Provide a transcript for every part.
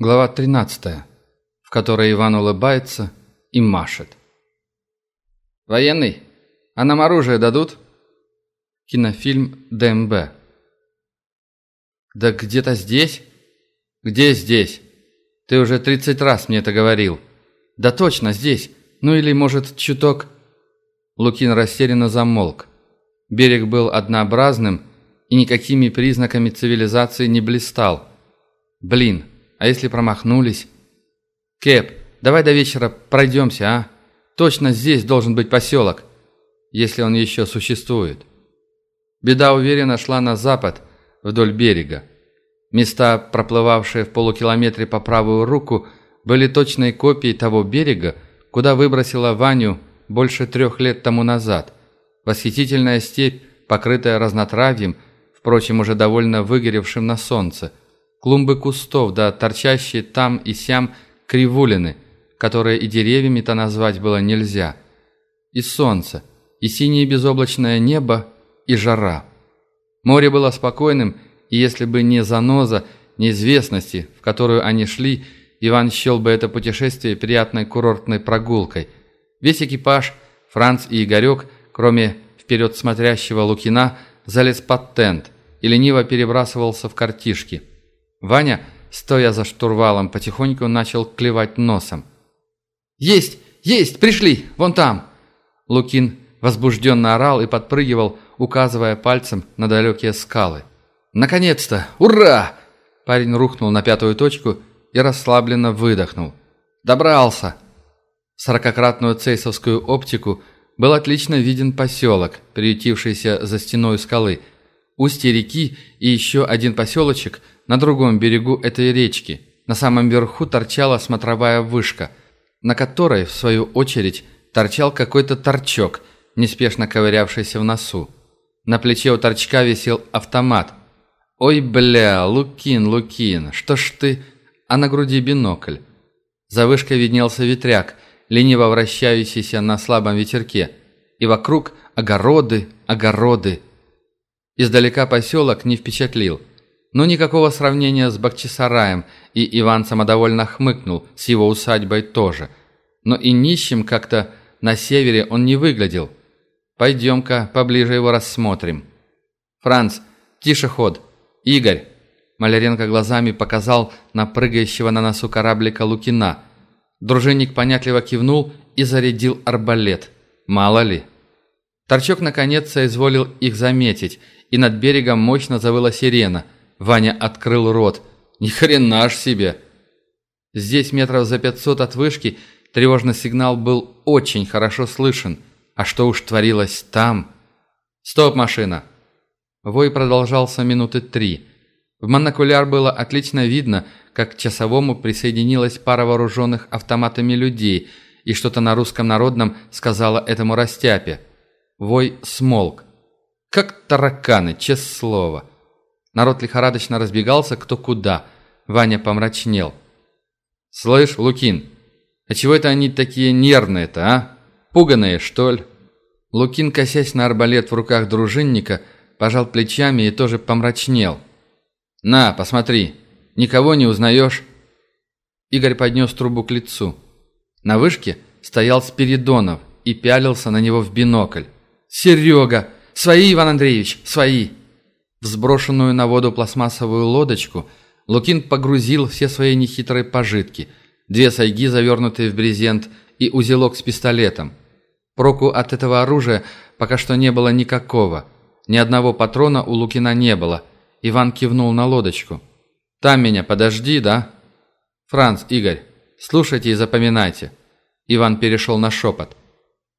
Глава 13, в которой Иван улыбается и машет. «Военный, а нам оружие дадут?» Кинофильм ДМБ. «Да где-то здесь?» «Где здесь? Ты уже 30 раз мне это говорил». «Да точно, здесь. Ну или, может, чуток...» Лукин растерянно замолк. Берег был однообразным и никакими признаками цивилизации не блистал. «Блин, а если промахнулись? Кэп, давай до вечера пройдемся, а? Точно здесь должен быть поселок, если он еще существует. Беда уверенно шла на запад, вдоль берега. Места, проплывавшие в полукилометре по правую руку, были точной копией того берега, куда выбросила Ваню больше трех лет тому назад. Восхитительная степь, покрытая разнотравьем, впрочем, уже довольно выгоревшим на солнце – клумбы кустов, да торчащие там и сям кривулины, которые и деревьями-то назвать было нельзя. И солнце, и синее безоблачное небо, и жара. Море было спокойным, и если бы не заноза, неизвестности, в которую они шли, Иван счел бы это путешествие приятной курортной прогулкой. Весь экипаж, Франц и Игорек, кроме вперед смотрящего Лукина, залез под тент и лениво перебрасывался в картишки – Ваня, стоя за штурвалом, потихоньку начал клевать носом. «Есть! Есть! Пришли! Вон там!» Лукин возбужденно орал и подпрыгивал, указывая пальцем на далекие скалы. «Наконец-то! Ура!» Парень рухнул на пятую точку и расслабленно выдохнул. «Добрался!» В сорокократную цейсовскую оптику был отлично виден поселок, приютившийся за стеной скалы, устье реки и еще один поселочек – на другом берегу этой речки, на самом верху торчала смотровая вышка, на которой, в свою очередь, торчал какой-то торчок, неспешно ковырявшийся в носу. На плече у торчка висел автомат. «Ой, бля, Лукин, Лукин, что ж ты...» А на груди бинокль. За вышкой виднелся ветряк, лениво вращающийся на слабом ветерке. И вокруг огороды, огороды. Издалека поселок не впечатлил. Но никакого сравнения с Бахчисараем, и Иван самодовольно хмыкнул, с его усадьбой тоже. Но и нищим как-то на севере он не выглядел. Пойдем-ка поближе его рассмотрим. «Франц, тише ход. Игорь!» Маляренко глазами показал на прыгающего на носу кораблика Лукина. Дружинник понятливо кивнул и зарядил арбалет. Мало ли. Торчок наконец соизволил их заметить, и над берегом мощно завыла сирена – Ваня открыл рот. Ни хрена ж себе! Здесь метров за пятьсот от вышки тревожный сигнал был очень хорошо слышен. А что уж творилось там? «Стоп, машина!» Вой продолжался минуты три. В монокуляр было отлично видно, как к часовому присоединилась пара вооруженных автоматами людей, и что-то на русском народном сказала этому растяпе. Вой смолк. Как тараканы, честное слово. Народ лихорадочно разбегался кто куда. Ваня помрачнел. «Слышь, Лукин, а чего это они такие нервные-то, а? Пуганые, что ли?» Лукин, косясь на арбалет в руках дружинника, пожал плечами и тоже помрачнел. «На, посмотри, никого не узнаешь?» Игорь поднес трубу к лицу. На вышке стоял Спиридонов и пялился на него в бинокль. «Серега! Свои, Иван Андреевич, свои!» В сброшенную на воду пластмассовую лодочку Лукин погрузил все свои нехитрые пожитки. Две сайги, завернутые в брезент, и узелок с пистолетом. Проку от этого оружия пока что не было никакого. Ни одного патрона у Лукина не было. Иван кивнул на лодочку. «Там меня подожди, да?» «Франц, Игорь, слушайте и запоминайте». Иван перешел на шепот.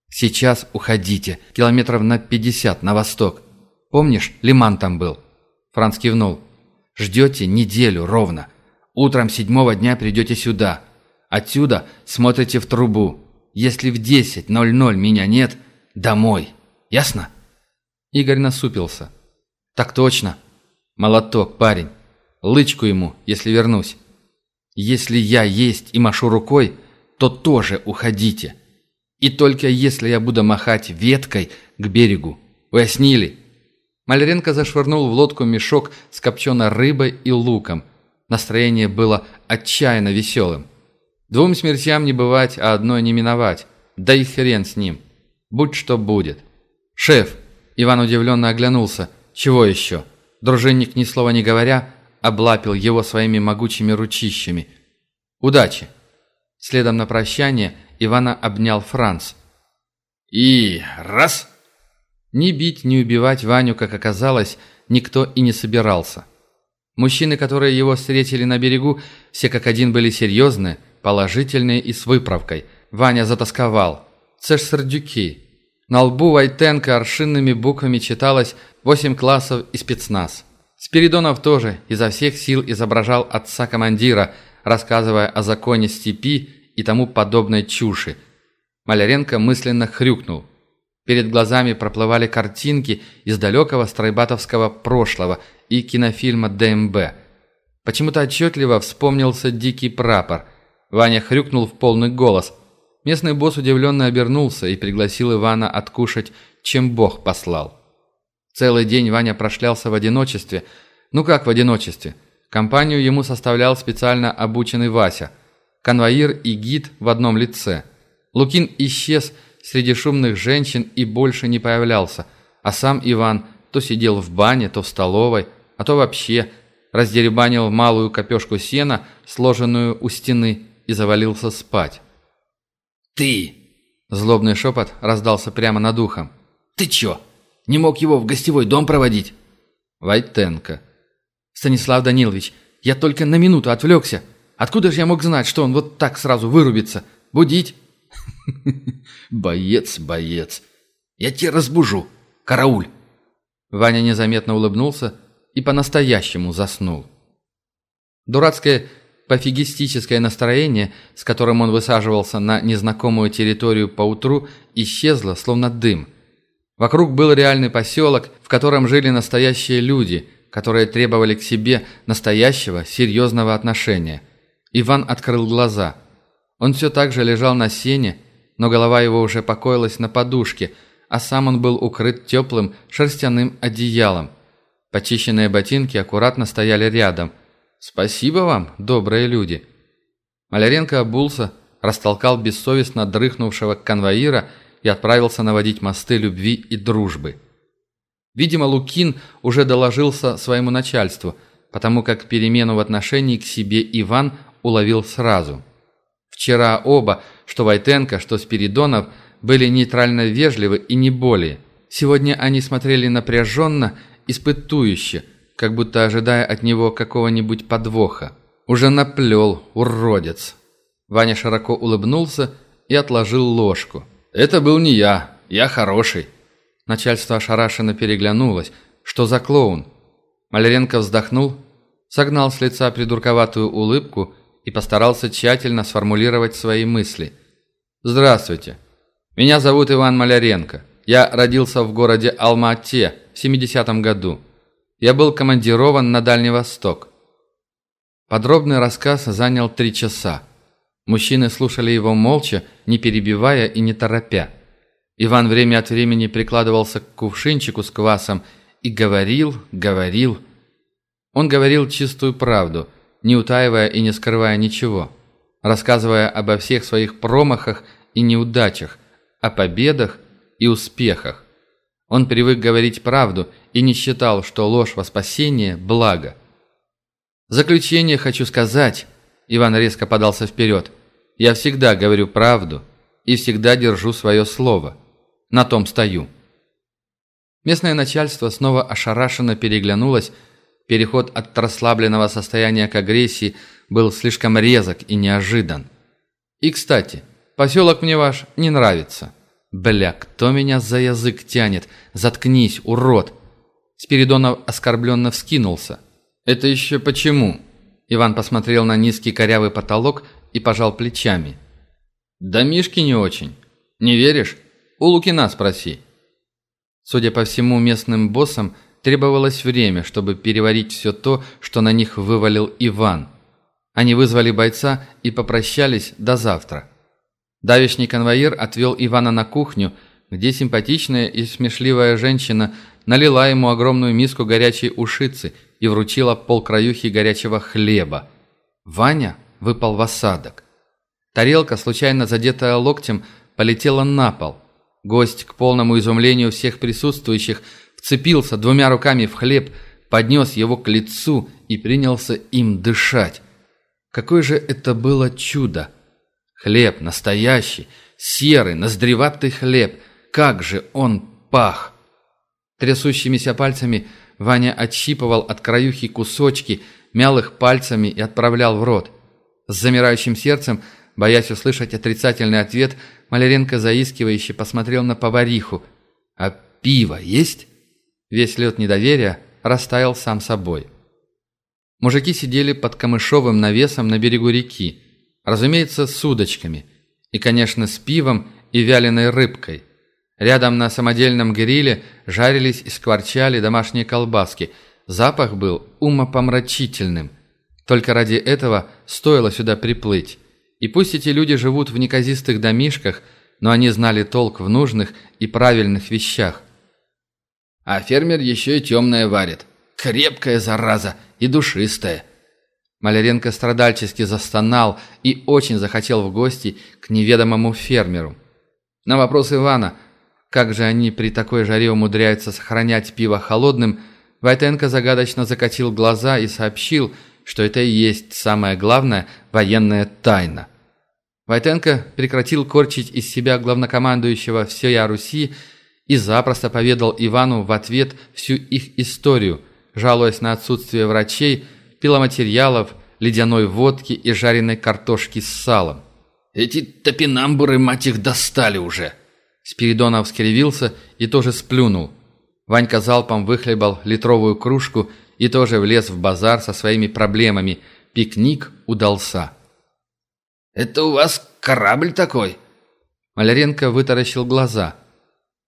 «Сейчас уходите, километров на пятьдесят на восток. Помнишь, Лиман там был?» Франц кивнул. «Ждете неделю ровно. Утром седьмого дня придете сюда. Отсюда смотрите в трубу. Если в 10.00 меня нет, домой. Ясно?» Игорь насупился. «Так точно. Молоток, парень. Лычку ему, если вернусь. Если я есть и машу рукой, то тоже уходите. И только если я буду махать веткой к берегу. Уяснили?» Маляренко зашвырнул в лодку мешок с копченой рыбой и луком. Настроение было отчаянно веселым. Двум смертям не бывать, а одной не миновать. Да и хрен с ним. Будь что будет. «Шеф!» Иван удивленно оглянулся. «Чего еще?» Дружинник, ни слова не говоря, облапил его своими могучими ручищами. «Удачи!» Следом на прощание Ивана обнял Франц. «И раз!» Ни бить, ни убивать Ваню, как оказалось, никто и не собирался. Мужчины, которые его встретили на берегу, все как один были серьезные, положительные и с выправкой. Ваня затасковал. «Це сердюки». На лбу Войтенко аршинными буквами читалось «Восемь классов и спецназ». Спиридонов тоже изо всех сил изображал отца командира, рассказывая о законе степи и тому подобной чуши. Маляренко мысленно хрюкнул. Перед глазами проплывали картинки из далекого стройбатовского прошлого и кинофильма ДМБ. Почему-то отчетливо вспомнился «Дикий прапор». Ваня хрюкнул в полный голос. Местный босс удивленно обернулся и пригласил Ивана откушать, чем Бог послал. Целый день Ваня прошлялся в одиночестве. Ну как в одиночестве? Компанию ему составлял специально обученный Вася. Конвоир и гид в одном лице. Лукин исчез среди шумных женщин и больше не появлялся, а сам Иван то сидел в бане, то в столовой, а то вообще раздеребанил малую копешку сена, сложенную у стены, и завалился спать. «Ты!» – злобный шепот раздался прямо над ухом. «Ты чё, не мог его в гостевой дом проводить?» Войтенко. «Станислав Данилович, я только на минуту отвлекся. Откуда же я мог знать, что он вот так сразу вырубится? Будить?» «Боец, боец. Я тебя разбужу. Карауль!» Ваня незаметно улыбнулся и по-настоящему заснул. Дурацкое пофигистическое настроение, с которым он высаживался на незнакомую территорию поутру, исчезло, словно дым. Вокруг был реальный поселок, в котором жили настоящие люди, которые требовали к себе настоящего, серьезного отношения. Иван открыл глаза. Он все так же лежал на сене, но голова его уже покоилась на подушке, а сам он был укрыт теплым шерстяным одеялом. Почищенные ботинки аккуратно стояли рядом. «Спасибо вам, добрые люди!» Маляренко обулся, растолкал бессовестно дрыхнувшего конвоира и отправился наводить мосты любви и дружбы. Видимо, Лукин уже доложился своему начальству, потому как перемену в отношении к себе Иван уловил сразу. Вчера оба, что Войтенко, что Спиридонов, были нейтрально вежливы и не более. Сегодня они смотрели напряженно, испытующе, как будто ожидая от него какого-нибудь подвоха. Уже наплел, уродец. Ваня широко улыбнулся и отложил ложку. «Это был не я, я хороший». Начальство ошарашенно переглянулось. «Что за клоун?» Маляренко вздохнул, согнал с лица придурковатую улыбку и постарался тщательно сформулировать свои мысли. «Здравствуйте. Меня зовут Иван Маляренко. Я родился в городе Алма-Ате в 70-м году. Я был командирован на Дальний Восток. Подробный рассказ занял три часа. Мужчины слушали его молча, не перебивая и не торопя. Иван время от времени прикладывался к кувшинчику с квасом и говорил, говорил. Он говорил чистую правду, не утаивая и не скрывая ничего, рассказывая обо всех своих промахах и неудачах, о победах и успехах. Он привык говорить правду и не считал, что ложь во спасение – благо. В заключение хочу сказать, Иван резко подался вперед, я всегда говорю правду и всегда держу свое слово. На том стою. Местное начальство снова ошарашенно переглянулось, переход от расслабленного состояния к агрессии был слишком резок и неожидан. И, кстати, поселок мне ваш не нравится. «Бля, кто меня за язык тянет? Заткнись, урод!» Спиридонов оскорбленно вскинулся. «Это еще почему?» Иван посмотрел на низкий корявый потолок и пожал плечами. «Да Мишки не очень. Не веришь? У Лукина спроси». Судя по всему, местным боссам требовалось время, чтобы переварить все то, что на них вывалил Иван. Они вызвали бойца и попрощались до завтра. Давишний конвоир отвел Ивана на кухню, где симпатичная и смешливая женщина налила ему огромную миску горячей ушицы и вручила полкраюхи горячего хлеба. Ваня выпал в осадок. Тарелка, случайно задетая локтем, полетела на пол. Гость, к полному изумлению всех присутствующих, вцепился двумя руками в хлеб, поднес его к лицу и принялся им дышать. Какое же это было чудо! Хлеб настоящий, серый, ноздреватый хлеб. Как же он пах! Трясущимися пальцами Ваня отщипывал от краюхи кусочки, мял их пальцами и отправлял в рот. С замирающим сердцем, боясь услышать отрицательный ответ, Маляренко заискивающе посмотрел на повариху. «А пиво есть?» Весь лед недоверия растаял сам собой. Мужики сидели под камышовым навесом на берегу реки, разумеется, с удочками, и, конечно, с пивом и вяленой рыбкой. Рядом на самодельном гриле жарились и скворчали домашние колбаски. Запах был умопомрачительным. Только ради этого стоило сюда приплыть. И пусть эти люди живут в неказистых домишках, но они знали толк в нужных и правильных вещах. А фермер еще и темное варит. Крепкая зараза и душистая. Маляренко страдальчески застонал и очень захотел в гости к неведомому фермеру. На вопрос Ивана, как же они при такой жаре умудряются сохранять пиво холодным, Войтенко загадочно закатил глаза и сообщил, что это и есть самая главная военная тайна. Войтенко прекратил корчить из себя главнокомандующего всея Руси и запросто поведал Ивану в ответ всю их историю, жалуясь на отсутствие врачей, пиломатериалов, ледяной водки и жареной картошки с салом. «Эти топинамбуры, мать их, достали уже!» Спиридонов скривился и тоже сплюнул. Ванька залпом выхлебал литровую кружку и тоже влез в базар со своими проблемами. Пикник удался. «Это у вас корабль такой?» Маляренко вытаращил глаза –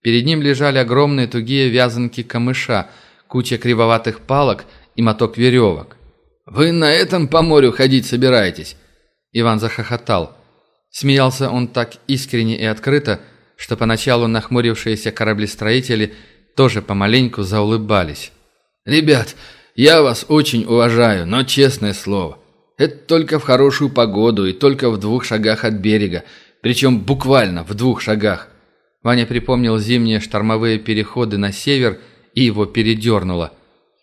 Перед ним лежали огромные тугие вязанки камыша, куча кривоватых палок и моток веревок. «Вы на этом по морю ходить собираетесь?» Иван захохотал. Смеялся он так искренне и открыто, что поначалу нахмурившиеся кораблестроители тоже помаленьку заулыбались. «Ребят, я вас очень уважаю, но честное слово, это только в хорошую погоду и только в двух шагах от берега, причем буквально в двух шагах. Ваня припомнил зимние штормовые переходы на север и его передернуло.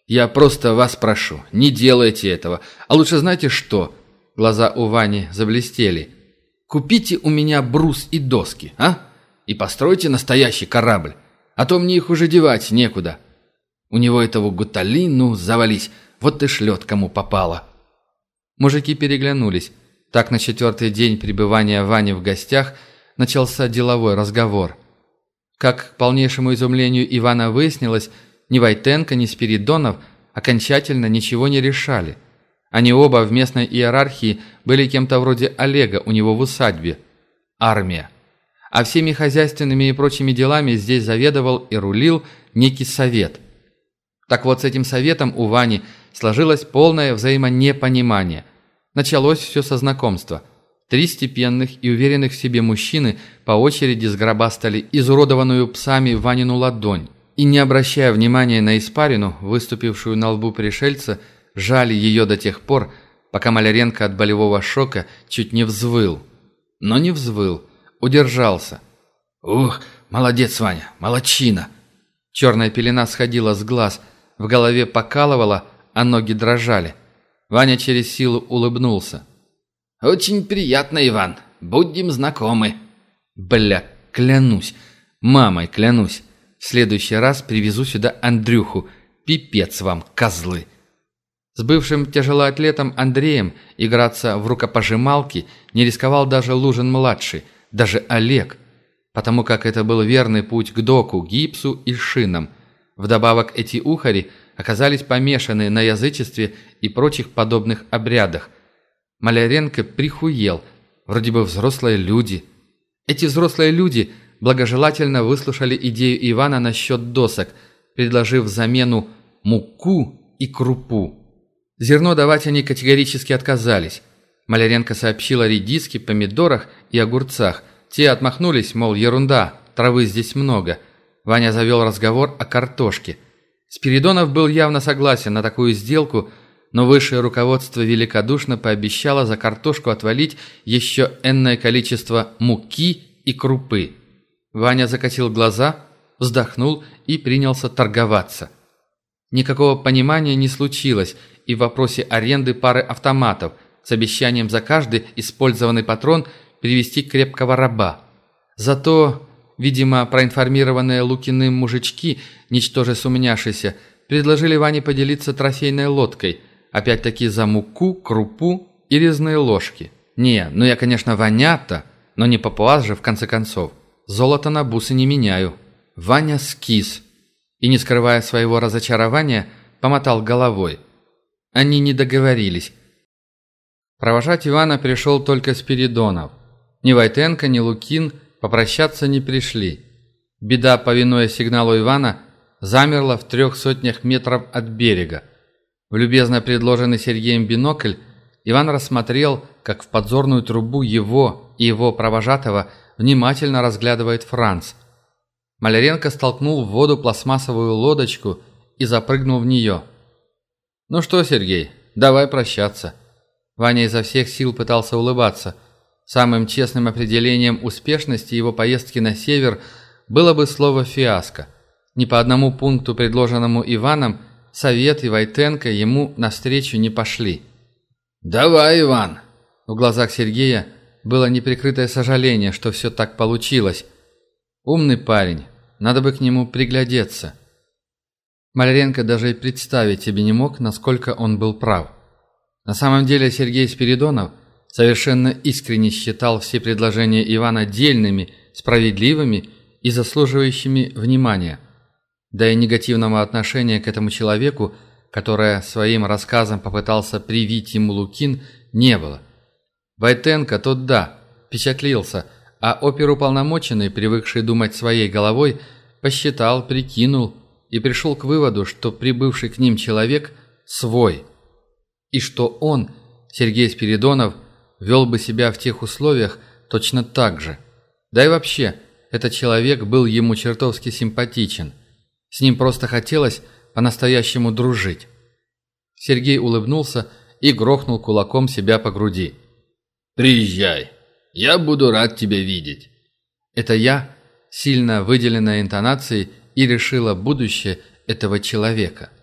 «Я просто вас прошу, не делайте этого. А лучше знаете что?» Глаза у Вани заблестели. «Купите у меня брус и доски, а? И постройте настоящий корабль. А то мне их уже девать некуда. У него этого гутали, ну, завались. Вот и шлет, кому попало». Мужики переглянулись. Так на четвертый день пребывания Вани в гостях начался деловой разговор – как к полнейшему изумлению Ивана выяснилось, ни Войтенко, ни Спиридонов окончательно ничего не решали. Они оба в местной иерархии были кем-то вроде Олега у него в усадьбе. Армия. А всеми хозяйственными и прочими делами здесь заведовал и рулил некий совет. Так вот, с этим советом у Вани сложилось полное взаимонепонимание. Началось все со знакомства – Три степенных и уверенных в себе мужчины по очереди сгробастали изуродованную псами Ванину ладонь и, не обращая внимания на испарину, выступившую на лбу пришельца, жали ее до тех пор, пока Маляренко от болевого шока чуть не взвыл. Но не взвыл, удержался. «Ух, молодец, Ваня, молодчина!» Черная пелена сходила с глаз, в голове покалывала, а ноги дрожали. Ваня через силу улыбнулся. «Очень приятно, Иван. Будем знакомы». «Бля, клянусь. Мамой клянусь. В следующий раз привезу сюда Андрюху. Пипец вам, козлы». С бывшим тяжелоатлетом Андреем играться в рукопожималки не рисковал даже Лужин-младший, даже Олег, потому как это был верный путь к доку, гипсу и шинам. Вдобавок эти ухари оказались помешаны на язычестве и прочих подобных обрядах, Маляренко прихуел. Вроде бы взрослые люди. Эти взрослые люди благожелательно выслушали идею Ивана насчет досок, предложив замену муку и крупу. Зерно давать они категорически отказались. Маляренко сообщил о редиске, помидорах и огурцах. Те отмахнулись, мол, ерунда, травы здесь много. Ваня завел разговор о картошке. Спиридонов был явно согласен на такую сделку, но высшее руководство великодушно пообещало за картошку отвалить еще энное количество муки и крупы. Ваня закатил глаза, вздохнул и принялся торговаться. Никакого понимания не случилось и в вопросе аренды пары автоматов с обещанием за каждый использованный патрон привести крепкого раба. Зато, видимо, проинформированные Лукиным мужички, ничтоже сумняшися, предложили Ване поделиться трофейной лодкой, опять-таки за муку, крупу и резные ложки. Не, ну я, конечно, Ванята, но не папуас же, в конце концов. Золото на бусы не меняю. Ваня скис и, не скрывая своего разочарования, помотал головой. Они не договорились. Провожать Ивана пришел только Спиридонов. Ни Войтенко, ни Лукин попрощаться не пришли. Беда, повинуя сигналу Ивана, замерла в трех сотнях метров от берега. В любезно предложенный Сергеем бинокль Иван рассмотрел, как в подзорную трубу его и его провожатого внимательно разглядывает Франц. Маляренко столкнул в воду пластмассовую лодочку и запрыгнул в нее. «Ну что, Сергей, давай прощаться». Ваня изо всех сил пытался улыбаться – Самым честным определением успешности его поездки на север было бы слово «фиаско». Ни по одному пункту, предложенному Иваном, Совет и Войтенко ему навстречу не пошли. «Давай, Иван!» В глазах Сергея было неприкрытое сожаление, что все так получилось. Умный парень, надо бы к нему приглядеться. Маляренко даже и представить себе не мог, насколько он был прав. На самом деле Сергей Спиридонов – совершенно искренне считал все предложения Ивана дельными, справедливыми и заслуживающими внимания. Да и негативного отношения к этому человеку, которое своим рассказом попытался привить ему Лукин, не было. Войтенко тот да, впечатлился, а оперуполномоченный, привыкший думать своей головой, посчитал, прикинул и пришел к выводу, что прибывший к ним человек свой, и что он, Сергей Спиридонов, вел бы себя в тех условиях точно так же. Да и вообще, этот человек был ему чертовски симпатичен. С ним просто хотелось по-настоящему дружить. Сергей улыбнулся и грохнул кулаком себя по груди. «Приезжай, я буду рад тебя видеть». Это я, сильно выделенная интонацией, и решила будущее этого человека –